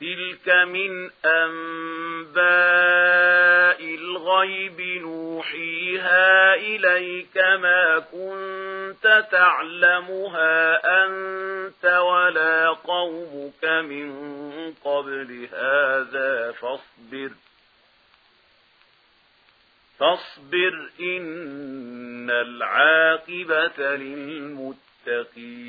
تِلْكَ مِنْ أَنْبَاءِ الْغَيْبِ نُوحِيهَا إِلَيْكَ مَا كُنْتَ تَعْلَمُهَا أَنْتَ وَلَا قَوْمُكَ مِنْ قَبْلِ هَذَا فَاصْبِرْ فاصبر إن العاقبة للمتقين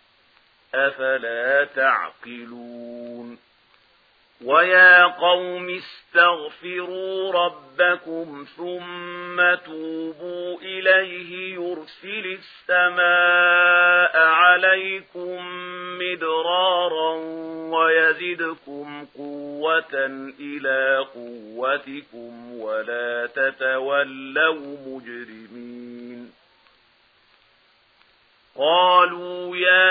أفلا تعقلون ويا قوم استغفروا ربكم ثم توبوا إليه يرسل السماء عليكم مدرارا ويزدكم قوة إلى قوتكم ولا تتولوا مجرمين قالوا يا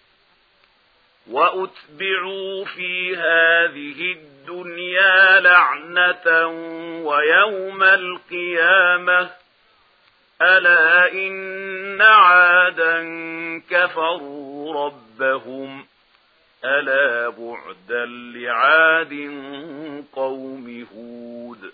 وأتبعوا في هذه الدنيا لعنة ويوم القيامة ألا إن عادا كفروا ربهم ألا بعدا لعاد قوم هود